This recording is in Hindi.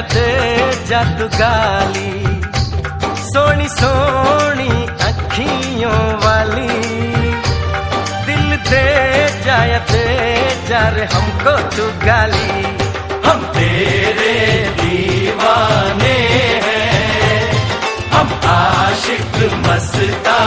ಕತೆ सोनी सोनी ಸೋಣಿ ಅಕ್ಕಿಯೋ ವಾಲಿ ದಿಲ್ ದೇ जायते जारे हमको तू गाली। हम तेरे दीवाने हैं। हम आशिक मस्ता